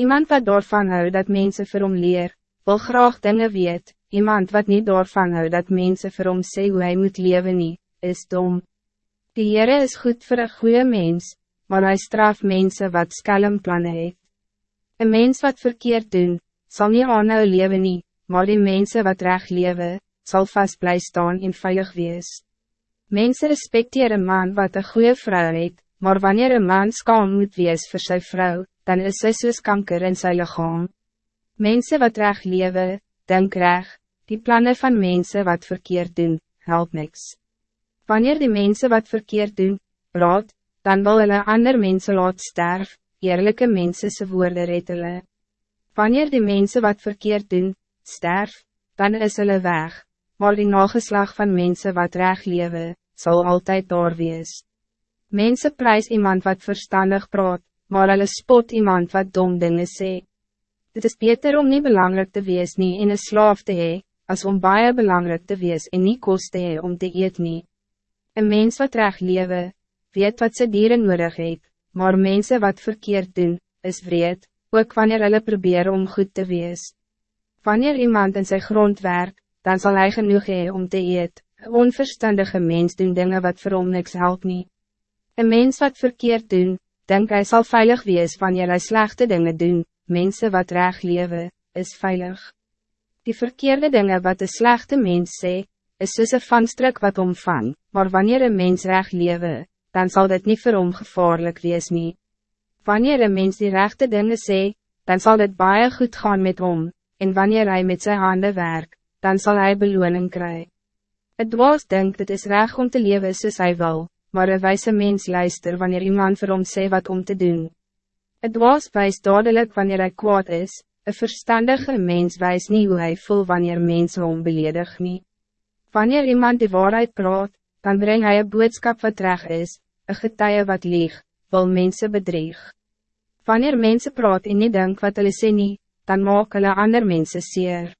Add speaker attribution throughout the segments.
Speaker 1: Iemand wat daarvan hou dat mensen vir hom leer, wil graag dingen weet, iemand wat niet daarvan hou dat mensen vir hom sê hoe hy moet leven nie, is dom. Die Heere is goed voor een goede mens, maar hij straf mensen wat skelm plannen het. Een mens wat verkeerd doen, zal niet aanhou leven nie, maar die mensen wat recht leven, zal vast blij staan en veilig wees. Mensen respecteren een man wat een goede vrouw het, maar wanneer een man skaam moet wees voor zijn vrouw, dan is sy soos kanker in sy lichaam. Mensen wat recht leven, denk recht, die plannen van mensen wat verkeerd doen, helpt niks. Wanneer die mensen wat verkeerd doen, praat, dan wil hulle ander mensen laat sterf, eerlijke mensen se woorde red hulle. Wanneer die mensen wat verkeerd doen, sterf, dan is hulle weg, maar die nageslag van mensen wat recht leven, zal altijd daar wees. Mensen prijs iemand wat verstandig praat, maar hulle spot iemand wat dom dingen sê. Dit is beter om niet belangrijk te wees nie en een slaaf te hee, as om baie belangrijk te wees en nie kost te hee om te eet nie. Een mens wat recht lewe, weet wat ze dieren nodig het, maar mensen wat verkeerd doen, is vreed, ook wanneer hulle probeer om goed te wees. Wanneer iemand in zijn grond werk, dan zal hij genoeg hee om te eet, een onverstandige mens doen dingen wat vir hom niks help nie. Een mens wat verkeerd doen, denk hij zal veilig wees wanneer hij slechte dingen doen, mensen wat recht leven, is veilig. Die verkeerde dingen wat de slechte mens sê, is soos een vanstruk wat omvang, maar wanneer een mens recht leven, dan zal dit niet voor hom gevaarlijk wees nie. Wanneer een mens die rechte dingen sê, dan zal het baie goed gaan met hom, en wanneer hij met zijn handen werkt, dan zal hij beloning krijgen. Het dwaas denkt het is recht om te leven soos hy wil, maar een wijze mens luister wanneer iemand vir hom sê wat om te doen. Het dwaas wijs dadelijk wanneer hij kwaad is, een verstandige mens wijs niet hoe hij voelt wanneer mensen hom beledig nie. Wanneer iemand die waarheid praat, dan brengt hij een boodschap wat recht is, een getuie wat lieg, wil mensen bedrieg. Wanneer mensen praat en niet denk wat hulle sê nie, dan maak hulle ander mensen seer.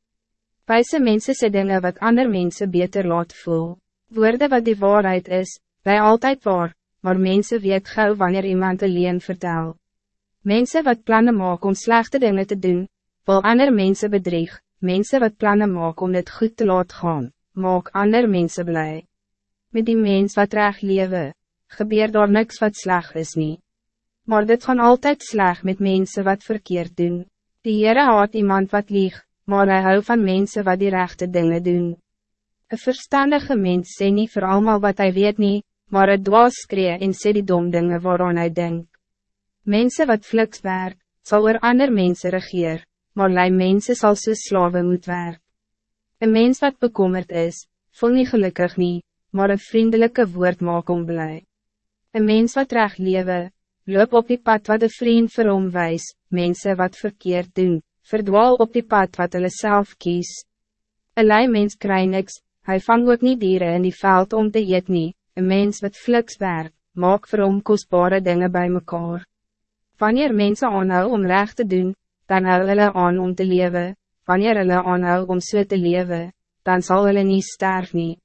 Speaker 1: Wijze mensen sê dinge wat ander mensen beter laat voel. Woorden wat die waarheid is, wij altijd waar, maar mensen weet gauw wanneer iemand alleen vertel. Mensen wat plannen maken om slechte dingen te doen, wil ander mensen bedrieg, mensen wat plannen maken om het goed te laten gaan, maak ander mensen blij. Met die mens wat recht leven, gebeurt daar niks wat sleg is niet. Maar dit gaan altijd sleg met mensen wat verkeerd doen. Die Heere haat iemand wat lieg, maar hij houdt van mensen wat die rechte dingen doen. Een verstandige mens sê nie vir almal wat hij weet niet, maar het dwaas skree en sê die dom dinge waaraan hy denk. Mensen wat fliks werk, sal oor ander mense regeer, maar lui mense sal so slawe moet werk. Een mens wat bekommerd is, voel niet gelukkig nie, maar een vriendelijke woord maak om blij. Een mens wat recht lewe, loop op die pad wat de vriend vir hom wys, mense wat verkeerd doen, verdwaal op die pad wat hulle self kies. Een lui mens kry niks, hy vang ook nie dieren in die veld om te eet nie, een mens wat fliks werk, maak vir hom kostbare dinge bij mekaar. Wanneer mensen aanhou om recht te doen, dan hou hulle aan om te leven. wanneer hulle aanhou om so te leven, dan zal hulle niet sterf nie.